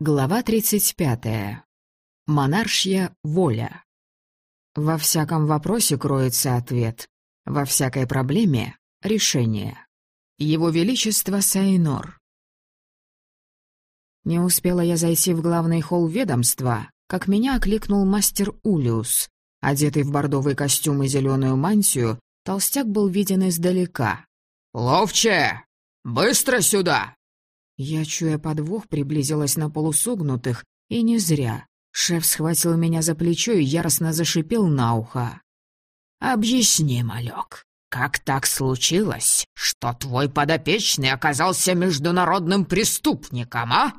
Глава 35. Монаршья воля. Во всяком вопросе кроется ответ, во всякой проблеме — решение. Его Величество Сайнор. Не успела я зайти в главный холл ведомства, как меня окликнул мастер Улиус. Одетый в бордовый костюм и зеленую мантию, толстяк был виден издалека. «Ловче! Быстро сюда!» Я, чуя подвох, приблизилась на полусогнутых, и не зря. Шеф схватил меня за плечо и яростно зашипел на ухо. «Объясни, малек, как так случилось, что твой подопечный оказался международным преступником, а?»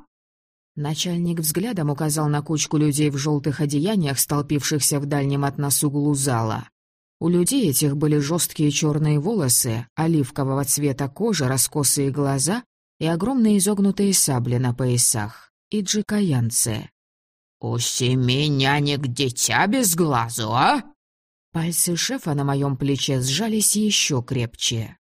Начальник взглядом указал на кучку людей в желтых одеяниях, столпившихся в дальнем от нас углу зала. У людей этих были жесткие черные волосы, оливкового цвета кожа, раскосые глаза и огромные изогнутые сабли на поясах, и джикаянцы. «У семи нянек дитя без глазу, а?» Пальцы шефа на моем плече сжались еще крепче.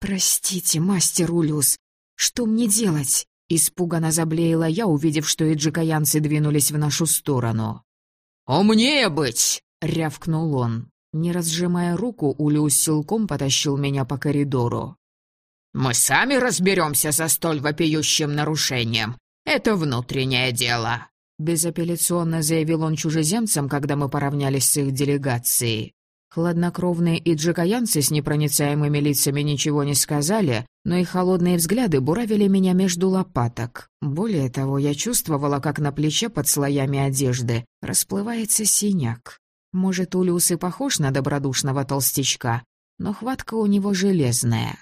«Простите, мастер Улюс, что мне делать?» Испуганно заблеяла я, увидев, что и джикаянцы двинулись в нашу сторону. «Умнее быть!» — рявкнул он. Не разжимая руку, Улюс силком потащил меня по коридору. Мы сами разберемся со столь вопиющим нарушением. Это внутреннее дело», — безапелляционно заявил он чужеземцам, когда мы поравнялись с их делегацией. Хладнокровные иджикаянцы с непроницаемыми лицами ничего не сказали, но их холодные взгляды буравили меня между лопаток. Более того, я чувствовала, как на плече под слоями одежды расплывается синяк. Может, Улиус и похож на добродушного толстячка, но хватка у него железная.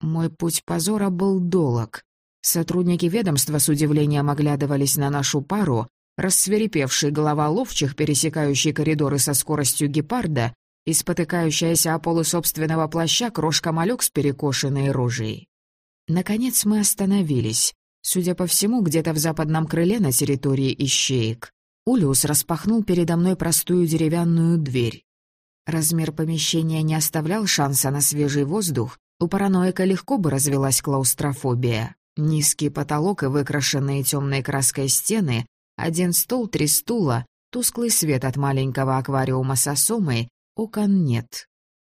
Мой путь позора был долог. Сотрудники ведомства с удивлением оглядывались на нашу пару, рассверепевший голова ловчих, пересекающий коридоры со скоростью гепарда, и спотыкающаяся о полы собственного плаща крошка-малек с перекошенной рожей. Наконец мы остановились. Судя по всему, где-то в западном крыле на территории ищеек. Улиус распахнул передо мной простую деревянную дверь. Размер помещения не оставлял шанса на свежий воздух, у параноика легко бы развелась клаустрофобия. Низкий потолок и выкрашенные темной краской стены, один стол, три стула, тусклый свет от маленького аквариума с осомой, окон нет.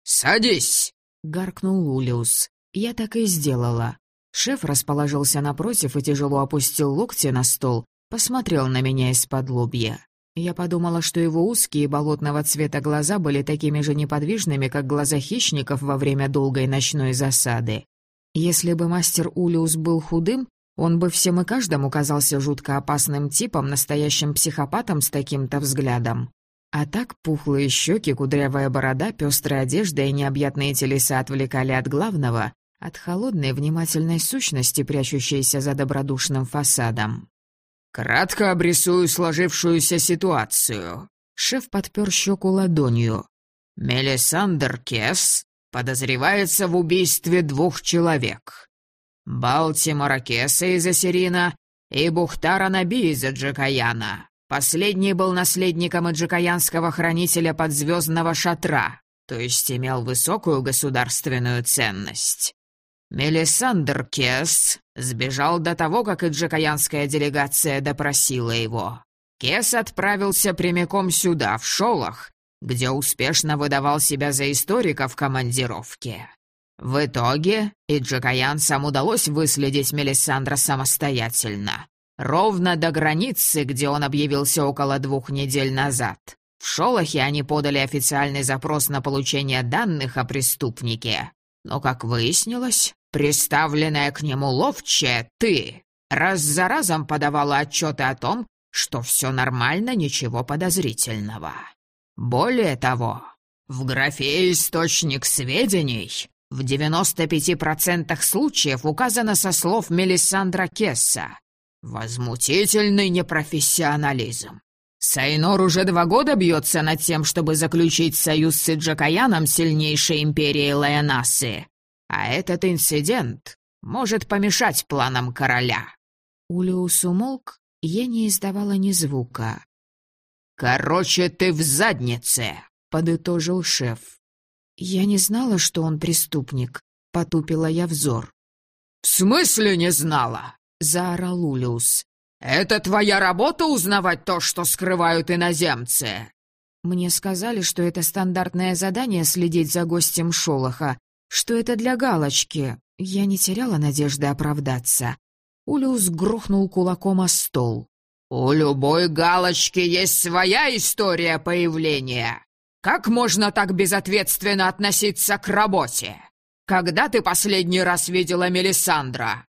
«Садись!» — гаркнул Улиус. Я так и сделала. Шеф расположился напротив и тяжело опустил локти на стол, посмотрел на меня из-под лобья. Я подумала, что его узкие болотного цвета глаза были такими же неподвижными, как глаза хищников во время долгой ночной засады. Если бы мастер Улиус был худым, он бы всем и каждому казался жутко опасным типом, настоящим психопатом с таким-то взглядом. А так пухлые щеки, кудрявая борода, пестрая одежда и необъятные телеса отвлекали от главного, от холодной внимательной сущности, прячущейся за добродушным фасадом. «Кратко обрисую сложившуюся ситуацию». Шеф подпер щеку ладонью. «Мелисандр Кес подозревается в убийстве двух человек. Балтимора Кеса из Ассирина и Бухтара Наби из Аджикаяна. Последний был наследником аджикаянского хранителя подзвездного шатра, то есть имел высокую государственную ценность. Мелисандр Кес сбежал до того, как иджикаянская делегация допросила его. Кес отправился прямиком сюда, в Шолох, где успешно выдавал себя за историка в командировке. В итоге иджикаянцам удалось выследить Мелисандра самостоятельно. Ровно до границы, где он объявился около двух недель назад. В Шолохе они подали официальный запрос на получение данных о преступнике. Но, как выяснилось, Приставленная к нему ловчая, ты раз за разом подавала отчеты о том, что все нормально, ничего подозрительного. Более того, в графе «Источник сведений» в 95% случаев указано со слов Мелисандра Кесса. Возмутительный непрофессионализм. Сайнор уже два года бьется над тем, чтобы заключить союз с Иджакаяном сильнейшей империи Лаянасы. А этот инцидент может помешать планам короля». Улиус умолк, я не издавала ни звука. «Короче, ты в заднице», — подытожил шеф. «Я не знала, что он преступник», — потупила я взор. «В смысле не знала?» — заорал Улиус. Это твоя работа узнавать то, что скрывают иноземцы?» Мне сказали, что это стандартное задание следить за гостем Шолоха, что это для галочки. Я не теряла надежды оправдаться. Улиус грохнул кулаком о стол. «У любой галочки есть своя история появления. Как можно так безответственно относиться к работе? Когда ты последний раз видела Мелисандра?»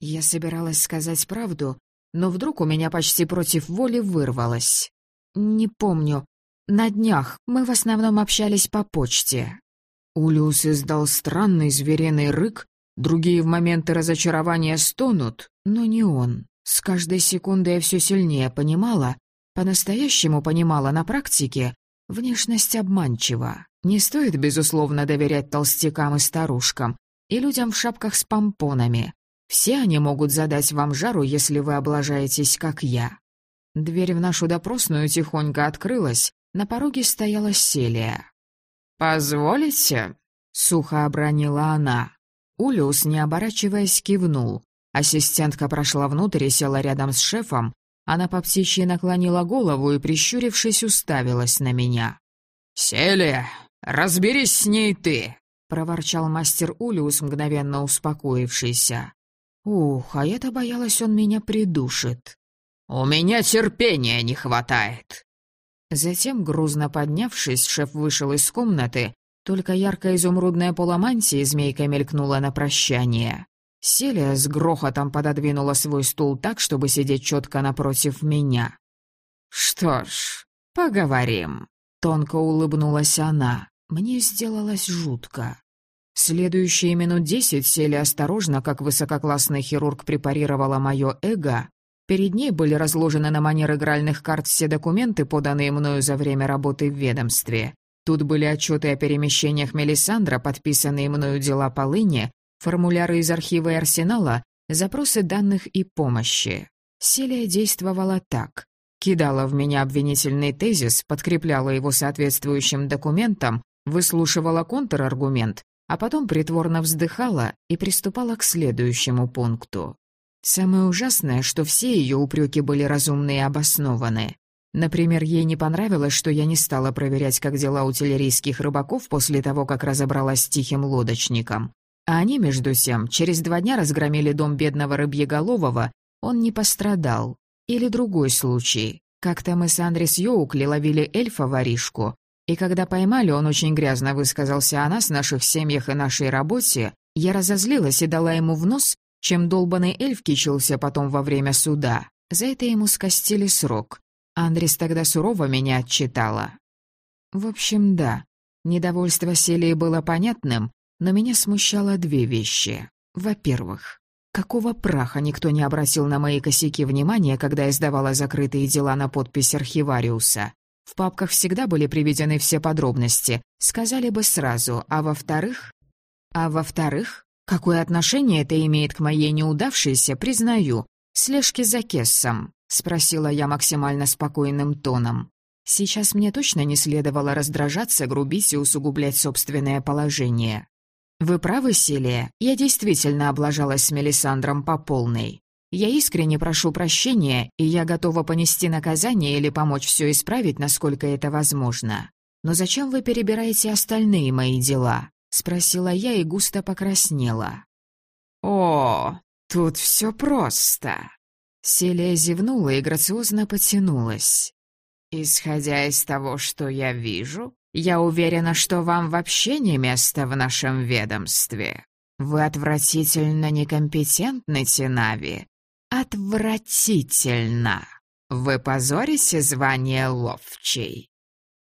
Я собиралась сказать правду, но вдруг у меня почти против воли вырвалось. «Не помню. На днях мы в основном общались по почте». Улиус издал странный звериный рык, другие в моменты разочарования стонут, но не он. С каждой секундой я все сильнее понимала, по-настоящему понимала на практике, внешность обманчива. Не стоит, безусловно, доверять толстякам и старушкам и людям в шапках с помпонами. Все они могут задать вам жару, если вы облажаетесь, как я». Дверь в нашу допросную тихонько открылась, на пороге стояла Селия. «Позволите?» — сухо обронила она. Улиус, не оборачиваясь, кивнул. Ассистентка прошла внутрь и села рядом с шефом. Она по птичьи наклонила голову и, прищурившись, уставилась на меня. «Селия, разберись с ней ты!» — проворчал мастер Улиус, мгновенно успокоившийся. Ух, а я-то боялась, он меня придушит. «У меня терпения не хватает!» Затем, грузно поднявшись, шеф вышел из комнаты, только яркая изумрудная поломантия змейка мелькнула на прощание. Селия с грохотом пододвинула свой стул так, чтобы сидеть четко напротив меня. «Что ж, поговорим», — тонко улыбнулась она. Мне сделалось жутко. Следующие минут десять сели осторожно, как высококлассный хирург препарировала мое эго. Перед ней были разложены на манер игральных карт все документы, поданные мною за время работы в ведомстве. Тут были отчеты о перемещениях Мелисандра, подписанные мною дела полыни, формуляры из архива и арсенала, запросы данных и помощи. Селия действовала так. Кидала в меня обвинительный тезис, подкрепляла его соответствующим документом, выслушивала контраргумент, а потом притворно вздыхала и приступала к следующему пункту. Самое ужасное, что все ее упреки были разумны и обоснованы. Например, ей не понравилось, что я не стала проверять, как дела у телерийских рыбаков после того, как разобралась с тихим лодочником. А они, между тем, через два дня разгромили дом бедного рыбьеголового, он не пострадал. Или другой случай. Как-то мы с Андрес Йоукли ловили эльфа-воришку, и когда поймали, он очень грязно высказался о нас, наших семьях и нашей работе. Я разозлилась и дала ему в нос, чем долбанный эльф кичился потом во время суда. За это ему скостили срок. Андрес тогда сурово меня отчитала. В общем, да, недовольство Селии было понятным, но меня смущало две вещи. Во-первых, какого праха никто не обратил на мои косяки внимания, когда я сдавала закрытые дела на подпись архивариуса? В папках всегда были приведены все подробности, сказали бы сразу, а во-вторых... А во-вторых, какое отношение это имеет к моей неудавшейся, признаю, слежке за Кессом? Спросила я максимально спокойным тоном. Сейчас мне точно не следовало раздражаться, грубить и усугублять собственное положение. «Вы правы, Селия, я действительно облажалась с Мелисандром по полной. Я искренне прошу прощения, и я готова понести наказание или помочь все исправить, насколько это возможно. Но зачем вы перебираете остальные мои дела?» — спросила я и густо покраснела. «О, тут все просто!» Селия зевнула и грациозно потянулась. «Исходя из того, что я вижу, я уверена, что вам вообще не место в нашем ведомстве. Вы отвратительно некомпетентны, Тинави, «Отвратительно! Вы позорите звание ловчей!»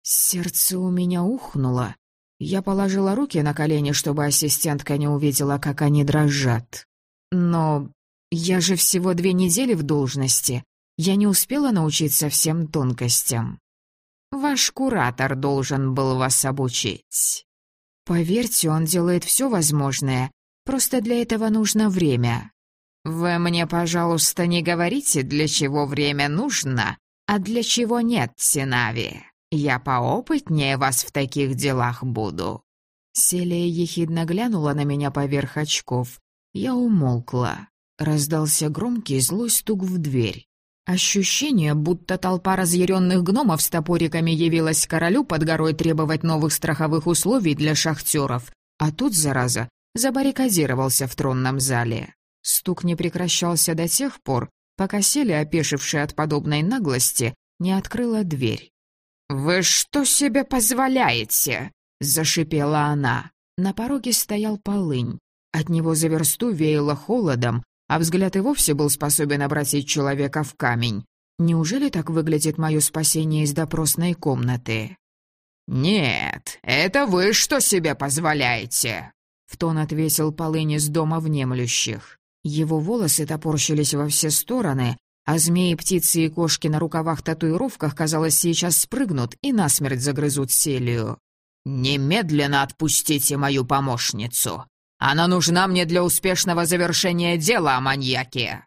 Сердце у меня ухнуло. Я положила руки на колени, чтобы ассистентка не увидела, как они дрожат. Но я же всего две недели в должности. Я не успела научиться всем тонкостям. Ваш куратор должен был вас обучить. Поверьте, он делает все возможное. Просто для этого нужно время. «Вы мне, пожалуйста, не говорите, для чего время нужно, а для чего нет, Синави. Я поопытнее вас в таких делах буду». Селия ехидно глянула на меня поверх очков. Я умолкла. Раздался громкий злой стук в дверь. Ощущение, будто толпа разъяренных гномов с топориками явилась королю под горой требовать новых страховых условий для шахтеров, а тут, зараза, забаррикадировался в тронном зале. Стук не прекращался до тех пор, пока сели, опешившие от подобной наглости, не открыла дверь. «Вы что себе позволяете?» — зашипела она. На пороге стоял полынь. От него за версту веяло холодом, а взгляд и вовсе был способен обратить человека в камень. Неужели так выглядит мое спасение из допросной комнаты? «Нет, это вы что себе позволяете?» В тон отвесил полынь из дома внемлющих. Его волосы топорщились во все стороны, а змеи, птицы и кошки на рукавах-татуировках, казалось, сейчас спрыгнут и насмерть загрызут Селию. «Немедленно отпустите мою помощницу! Она нужна мне для успешного завершения дела о маньяке!»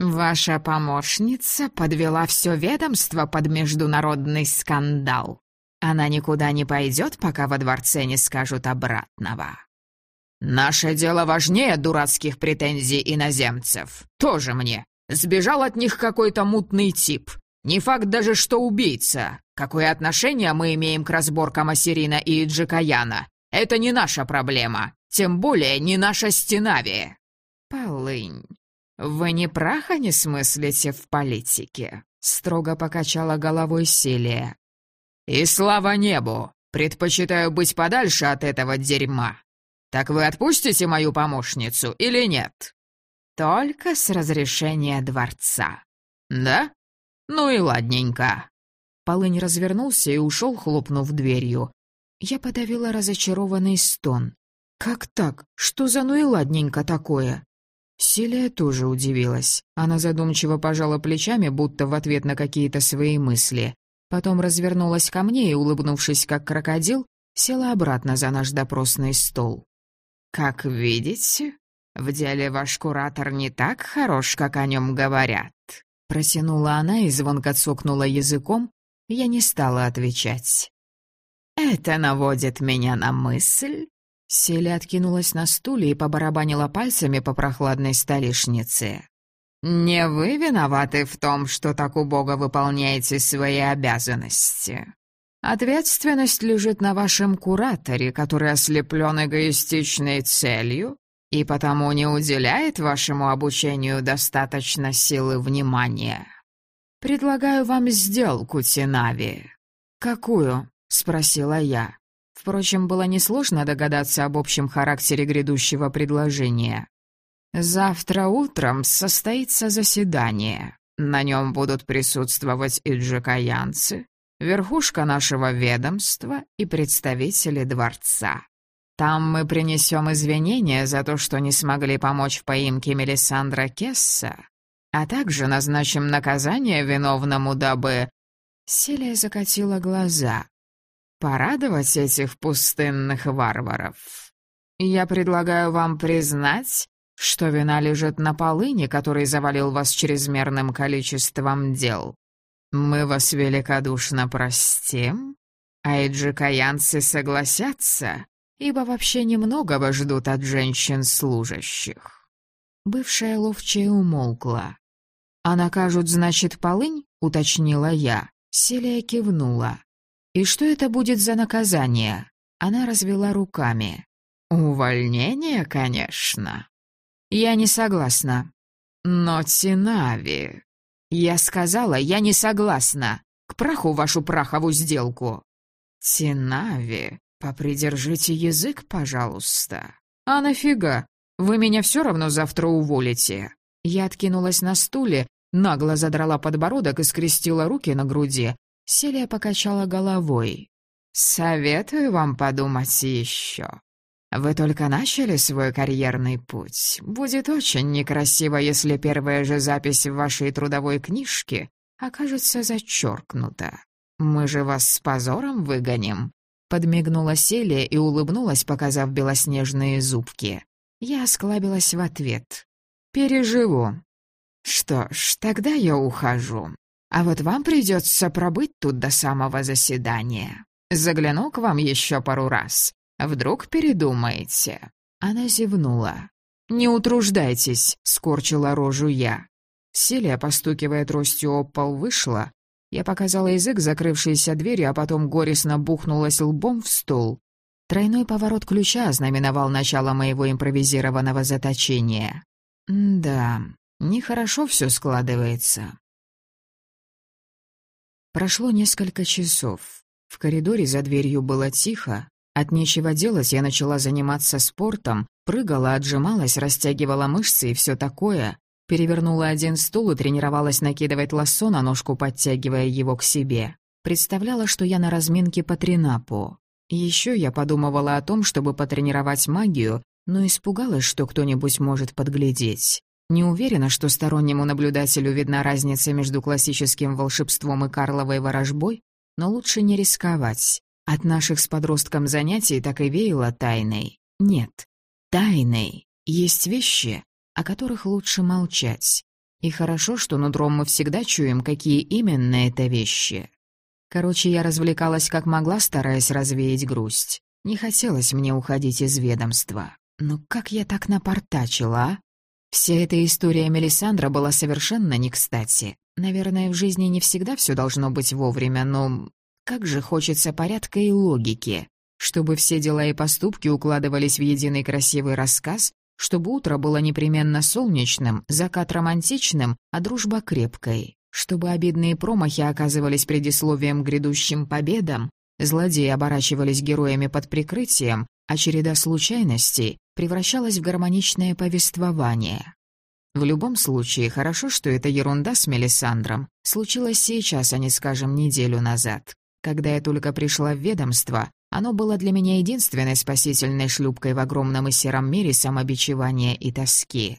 «Ваша помощница подвела все ведомство под международный скандал. Она никуда не пойдет, пока во дворце не скажут обратного». «Наше дело важнее дурацких претензий иноземцев. Тоже мне. Сбежал от них какой-то мутный тип. Не факт даже, что убийца. Какое отношение мы имеем к разборкам Ассирина и Джикаяна? Это не наша проблема. Тем более не наша стенави. Полынь, вы ни праха не смыслите в политике? Строго покачала головой Селия. И слава небу! Предпочитаю быть подальше от этого дерьма. «Так вы отпустите мою помощницу или нет?» «Только с разрешения дворца». «Да? Ну и ладненько». Полынь развернулся и ушел, хлопнув дверью. Я подавила разочарованный стон. «Как так? Что за ну и ладненько такое?» Селия тоже удивилась. Она задумчиво пожала плечами, будто в ответ на какие-то свои мысли. Потом развернулась ко мне и, улыбнувшись как крокодил, села обратно за наш допросный стол. «Как видите, в деле ваш куратор не так хорош, как о нем говорят». Протянула она и звонко цокнула языком. Я не стала отвечать. «Это наводит меня на мысль». Селя откинулась на стуле и побарабанила пальцами по прохладной столешнице. «Не вы виноваты в том, что так убого выполняете свои обязанности. Ответственность лежит на вашем кураторе, который ослеплен эгоистичной целью и потому не уделяет вашему обучению достаточно силы внимания. Предлагаю вам сделку, Тинави». «Какую?» — спросила я. Впрочем, было несложно догадаться об общем характере грядущего предложения. «Завтра утром состоится заседание. На нем будут присутствовать и джекаянцы, верхушка нашего ведомства и представители дворца. Там мы принесем извинения за то, что не смогли помочь в поимке Мелисандра Кесса, а также назначим наказание виновному, дабы...» Селия закатила глаза. «Порадовать этих пустынных варваров. Я предлагаю вам признать, что вина лежит на полыне, который завалил вас чрезмерным количеством дел. Мы вас великодушно простим, а иджикаянцы согласятся, ибо вообще немногого ждут от женщин-служащих». Бывшая ловчая умолкла. «А накажут, значит, полынь?» — уточнила я. Селия кивнула. «И что это будет за наказание?» Она развела руками. «Увольнение, конечно». «Я не согласна». «Но Тинави...» «Я сказала, я не согласна. К праху вашу праховую сделку». «Тинави, попридержите язык, пожалуйста». «А нафига? Вы меня все равно завтра уволите». Я откинулась на стуле, нагло задрала подбородок и скрестила руки на груди. Селия покачала головой. «Советую вам подумать еще. Вы только начали свой карьерный путь. Будет очень некрасиво, если первая же запись в вашей трудовой книжке окажется зачеркнута. Мы же вас с позором выгоним». Подмигнула Селия и улыбнулась, показав белоснежные зубки. Я осклабилась в ответ. «Переживу». «Что ж, тогда я ухожу. А вот вам придется пробыть тут до самого заседания. Загляну к вам еще пару раз. Вдруг передумаете?» Она зевнула. «Не утруждайтесь», — скорчила рожу я. Селия, постукивая тростью об пол, вышла. Я показала язык, закрывшейся двери, а потом горестно бухнулась лбом в стол. Тройной поворот ключа ознаменовал начало моего импровизированного заточения. да, нехорошо все складывается. Прошло несколько часов. В коридоре за дверью было тихо. От нечего делать я начала заниматься спортом, прыгала, отжималась, растягивала мышцы и все такое. Перевернула один стул и тренировалась накидывать лассо на ножку, подтягивая его к себе. Представляла, что я на разминке по тринапу. Еще я подумывала о том, чтобы потренировать магию, но испугалась, что кто-нибудь может подглядеть. Не уверена, что стороннему наблюдателю видна разница между классическим волшебством и Карловой ворожбой, но лучше не рисковать. От наших с подростком занятий так и веяло тайной. Нет, тайной. Есть вещи, о которых лучше молчать. И хорошо, что нутром мы всегда чуем, какие именно это вещи. Короче, я развлекалась как могла, стараясь развеять грусть. Не хотелось мне уходить из ведомства. Но как я так напортачила, а? Вся эта история Мелисандра была совершенно не кстати. Наверное, в жизни не всегда все должно быть вовремя, но как же хочется порядка и логики, чтобы все дела и поступки укладывались в единый красивый рассказ, чтобы утро было непременно солнечным, закат романтичным, а дружба крепкой, чтобы обидные промахи оказывались предисловием грядущим победам, злодеи оборачивались героями под прикрытием, а череда случайностей превращалась в гармоничное повествование. В любом случае, хорошо, что эта ерунда с Мелисандром случилась сейчас, а не, скажем, неделю назад. Когда я только пришла в ведомство, оно было для меня единственной спасительной шлюпкой в огромном и сером мире самобичевания и тоски.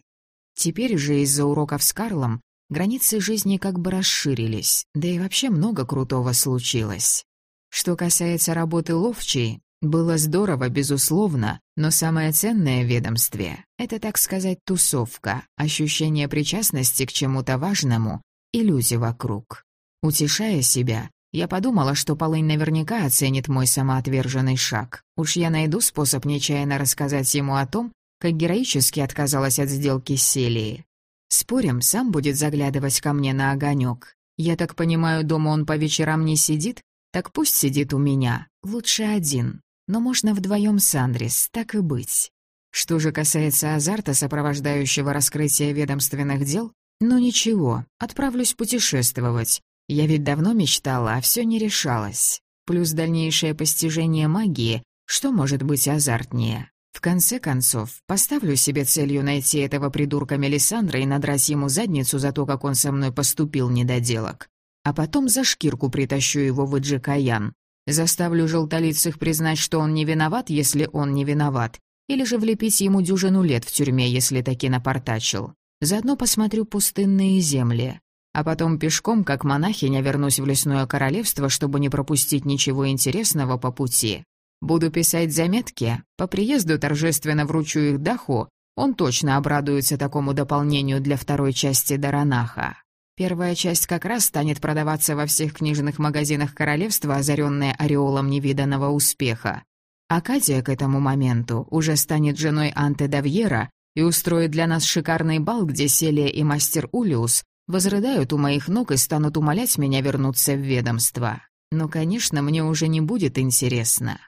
Теперь же из-за уроков с Карлом границы жизни как бы расширились, да и вообще много крутого случилось. Что касается работы ловчей, было здорово, безусловно, но самое ценное в ведомстве — это, так сказать, тусовка, ощущение причастности к чему-то важному и люди вокруг. Утешая себя, я подумала, что Полынь наверняка оценит мой самоотверженный шаг. Уж я найду способ нечаянно рассказать ему о том, как героически отказалась от сделки с Селией. Спорим, сам будет заглядывать ко мне на огонек. Я так понимаю, дома он по вечерам не сидит? Так пусть сидит у меня. Лучше один. Но можно вдвоем с Андрис, так и быть. Что же касается азарта, сопровождающего раскрытие ведомственных дел, ну ничего, отправлюсь путешествовать. Я ведь давно мечтала, а все не решалось. Плюс дальнейшее постижение магии, что может быть азартнее? В конце концов, поставлю себе целью найти этого придурка Мелисандра и надрать ему задницу за то, как он со мной поступил недоделок. А потом за шкирку притащу его в Иджикаян. Заставлю желтолицых признать, что он не виноват, если он не виноват. Или же влепить ему дюжину лет в тюрьме, если таки напортачил. Заодно посмотрю пустынные земли а потом пешком, как монахиня, вернусь в лесное королевство, чтобы не пропустить ничего интересного по пути. Буду писать заметки, по приезду торжественно вручу их Даху, он точно обрадуется такому дополнению для второй части Даранаха. Первая часть как раз станет продаваться во всех книжных магазинах королевства, озаренная ореолом невиданного успеха. Акадия к этому моменту уже станет женой Анте Давьера и устроит для нас шикарный бал, где Селия и мастер Улиус возрыдают у моих ног и станут умолять меня вернуться в ведомство. Но, конечно, мне уже не будет интересно.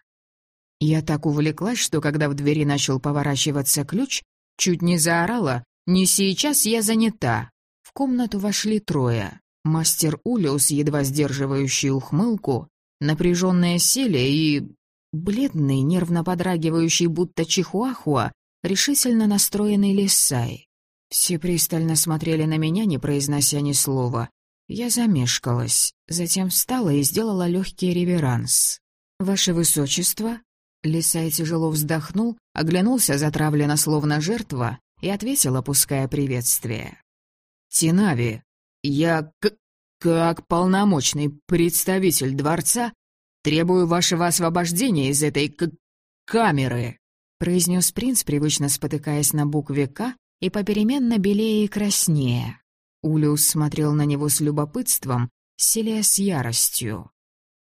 Я так увлеклась, что когда в двери начал поворачиваться ключ, чуть не заорала «Не сейчас, я занята». В комнату вошли трое. Мастер Улиус, едва сдерживающий ухмылку, напряженная селе и... бледный, нервно подрагивающий, будто чихуахуа, решительно настроенный лисай. Все пристально смотрели на меня, не произнося ни слова. Я замешкалась, затем встала и сделала легкий реверанс. «Ваше Высочество?» Лисай тяжело вздохнул, оглянулся затравленно, словно жертва, и ответил, опуская приветствие. «Тинави, я как полномочный представитель дворца требую вашего освобождения из этой камеры», произнес принц, привычно спотыкаясь на букве «К», и попеременно белее и краснее. Улиус смотрел на него с любопытством, селия с яростью.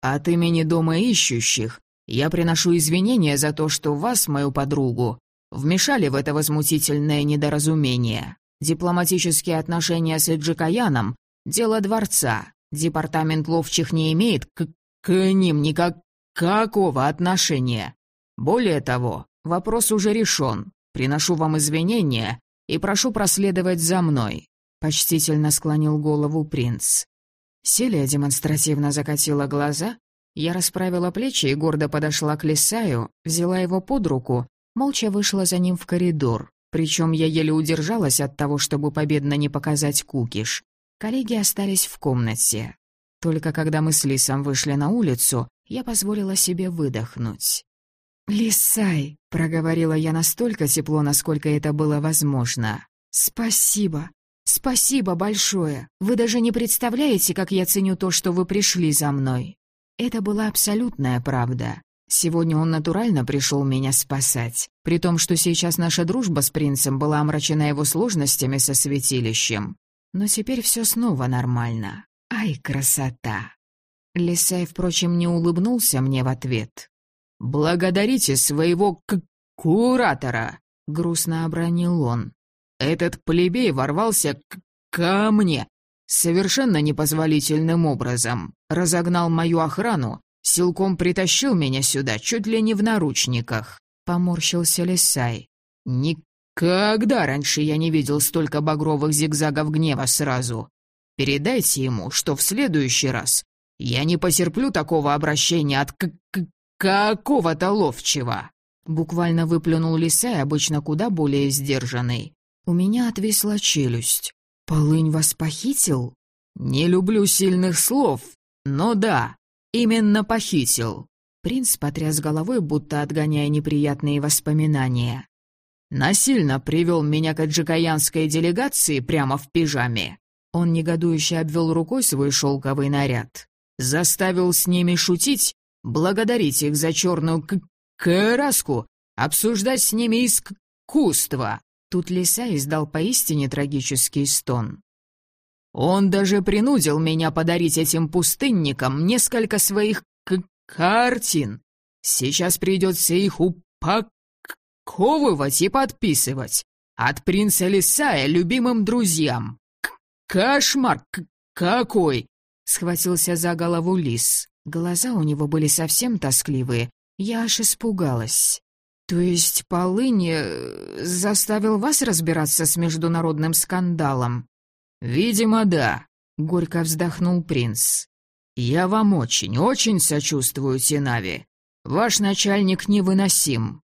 «От имени Дома Ищущих я приношу извинения за то, что вас, мою подругу, вмешали в это возмутительное недоразумение. Дипломатические отношения с Эджикаяном — дело дворца. Департамент ловчих не имеет к, к ним никакого отношения. Более того, вопрос уже решен. Приношу вам извинения и прошу проследовать за мной», — почтительно склонил голову принц. Селия демонстративно закатила глаза, я расправила плечи и гордо подошла к Лисаю, взяла его под руку, молча вышла за ним в коридор. Причем я еле удержалась от того, чтобы победно не показать кукиш. Коллеги остались в комнате. Только когда мы с Лисом вышли на улицу, я позволила себе выдохнуть. «Лисай», — проговорила я настолько тепло, насколько это было возможно. «Спасибо. Спасибо большое. Вы даже не представляете, как я ценю то, что вы пришли за мной». Это была абсолютная правда. Сегодня он натурально пришел меня спасать, при том, что сейчас наша дружба с принцем была омрачена его сложностями со святилищем. Но теперь все снова нормально. Ай, красота! Лисай, впрочем, не улыбнулся мне в ответ. «Благодарите своего к куратора!» — грустно обронил он. «Этот плебей ворвался к ко мне совершенно непозволительным образом, разогнал мою охрану Силком притащил меня сюда, чуть ли не в наручниках. Поморщился Лисай. Никогда раньше я не видел столько багровых зигзагов гнева сразу. Передайте ему, что в следующий раз я не потерплю такого обращения от к к какого-то ловчего. Буквально выплюнул Лисай, обычно куда более сдержанный. У меня отвисла челюсть. «Полынь вас похитил?» «Не люблю сильных слов, но да, «Именно похитил». Принц потряс головой, будто отгоняя неприятные воспоминания. «Насильно привел меня к аджикаянской делегации прямо в пижаме». Он негодующе обвел рукой свой шелковый наряд. Заставил с ними шутить, благодарить их за черную к краску, обсуждать с ними искусство. Тут лиса издал поистине трагический стон. Он даже принудил меня подарить этим пустынникам несколько своих картин. Сейчас придется их упаковывать и подписывать. От принца Лисая любимым друзьям. К кошмар какой! Схватился за голову лис. Глаза у него были совсем тоскливые. Я аж испугалась. То есть Полынь э, заставил вас разбираться с международным скандалом? «Видимо, да», — горько вздохнул принц. «Я вам очень, очень сочувствую, Тинави. Ваш начальник невыносим».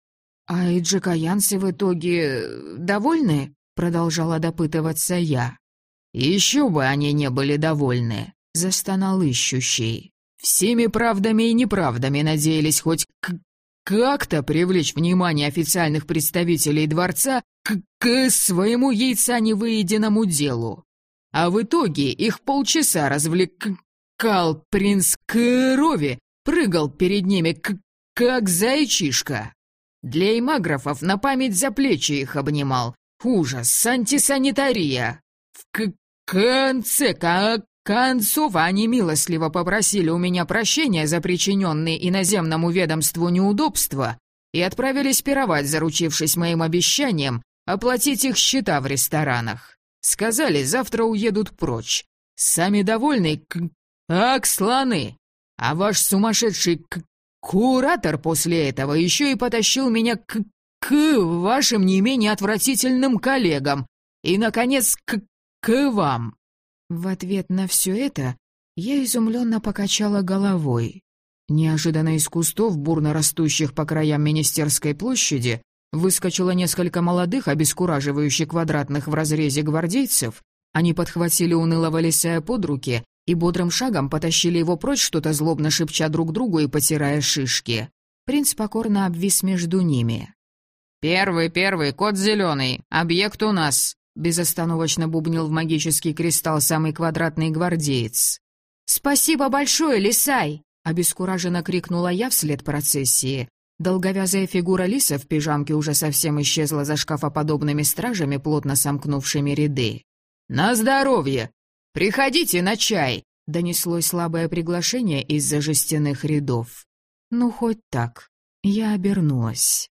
«А и джекаянцы в итоге э, довольны?» — продолжала допытываться я. «Еще бы они не были довольны», — застонал ищущий. «Всеми правдами и неправдами надеялись хоть как-то привлечь внимание официальных представителей дворца к, к своему яйца невыеденному делу. А в итоге их полчаса развлекал принц Крови, прыгал перед ними как зайчишка. Для имаграфов на память за плечи их обнимал. Ужас, антисанитария. В конце концов они милостливо попросили у меня прощения за причиненные иноземному ведомству неудобства и отправились пировать, заручившись моим обещанием оплатить их счета в ресторанах. Сказали, завтра уедут прочь. Сами довольны, как слоны. А ваш сумасшедший к куратор после этого еще и потащил меня к, к вашим не менее отвратительным коллегам. И, наконец, к, к вам». В ответ на все это я изумленно покачала головой. Неожиданно из кустов, бурно растущих по краям Министерской площади, Выскочило несколько молодых, обескураживающих квадратных в разрезе гвардейцев. Они подхватили унылого лисая под руки и бодрым шагом потащили его прочь, что-то злобно шепча друг другу и потирая шишки. Принц покорно обвис между ними. «Первый, первый, кот зеленый, объект у нас», — безостановочно бубнил в магический кристалл самый квадратный гвардеец. «Спасибо большое, Лисай!» — обескураженно крикнула я вслед процессии. Долговязая фигура лиса в пижамке уже совсем исчезла за шкафоподобными стражами, плотно сомкнувшими ряды. «На здоровье! Приходите на чай!» — донеслось слабое приглашение из-за жестяных рядов. «Ну, хоть так». Я обернулась.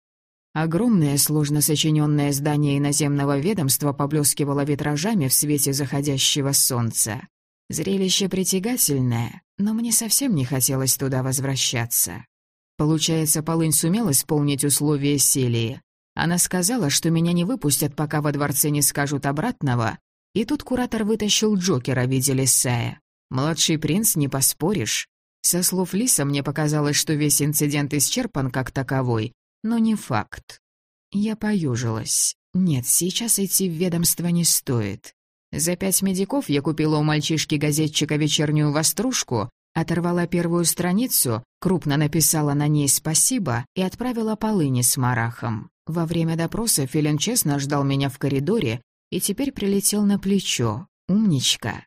Огромное, сложно сочиненное здание иноземного ведомства поблескивало витражами в свете заходящего солнца. Зрелище притягательное, но мне совсем не хотелось туда возвращаться. Получается, Полынь сумел исполнить условия Селии. Она сказала, что меня не выпустят, пока во дворце не скажут обратного, и тут куратор вытащил Джокера в виде. Младший принц, не поспоришь. Со слов Лиса мне показалось, что весь инцидент исчерпан как таковой, но не факт. Я поюжилась. Нет, сейчас идти в ведомство не стоит. За пять медиков я купила у мальчишки-газетчика вечернюю вострушку, оторвала первую страницу, крупно написала на ней «спасибо» и отправила полыни с марахом. Во время допроса Филин честно ждал меня в коридоре и теперь прилетел на плечо. Умничка.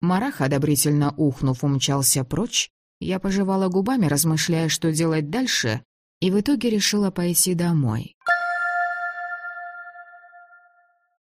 Марах, одобрительно ухнув, умчался прочь. Я пожевала губами, размышляя, что делать дальше, и в итоге решила пойти домой.